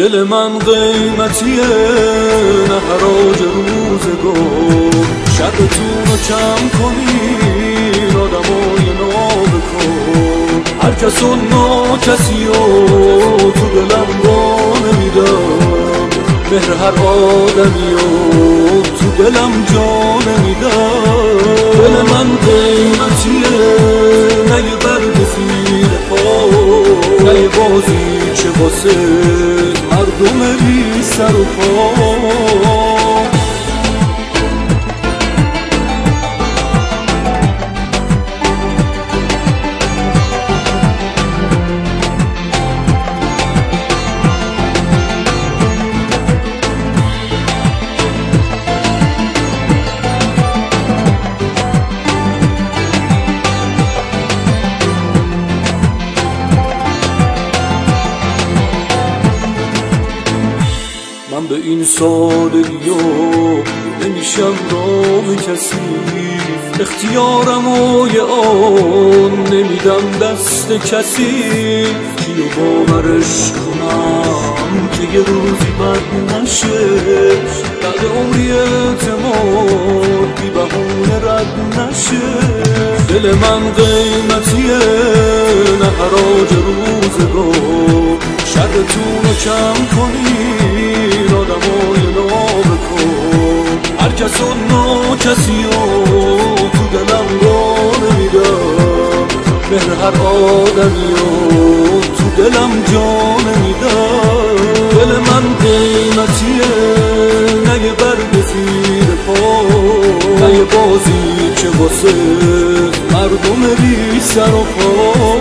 دل من قیمتیه نه حراج روزگار. شرطون رو کم کنین آدمای نابکن هر کس و نا کسی تو دلم با نمیدم. مهر هر آدمی تو دلم جا نمیدم. دل من قیمتیه نه یه برگ فیل نه یه بازی چه واسه؟ مردم بی سر و پا. من به این سادگی نمیشم رام کسی. اختیارم و یه آن نمیدم دست کسی. کیو باورش کنم که یه روزی بد نشه. بعد عمری اعتماد بی بهونه رد نشه. دل من قیمتیه نه حراج روزگار. شرتون رو کم کنین کس و نا کسی تو دلم را نمیدم مهر هر آدمی تو دلم جا نمیدم دل من قیمتیه نه یه برگ زیر پا نه یه بازی که واسه مردم بی سر و پا